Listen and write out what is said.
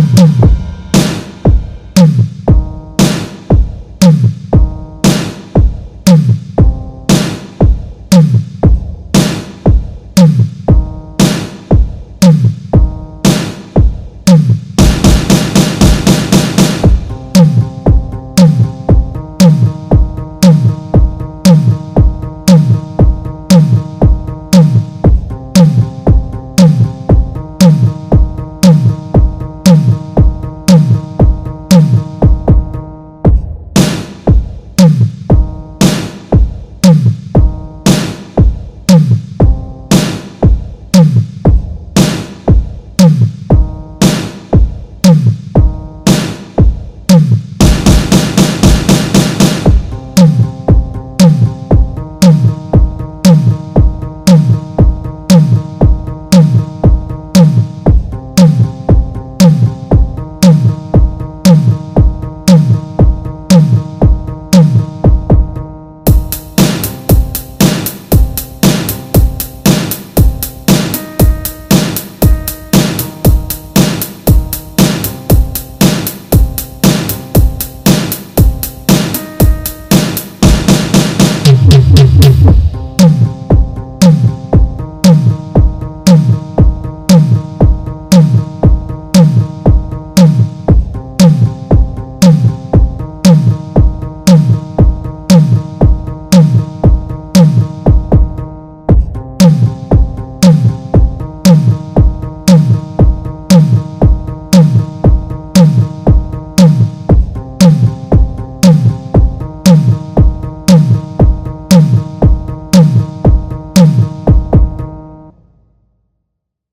Boom,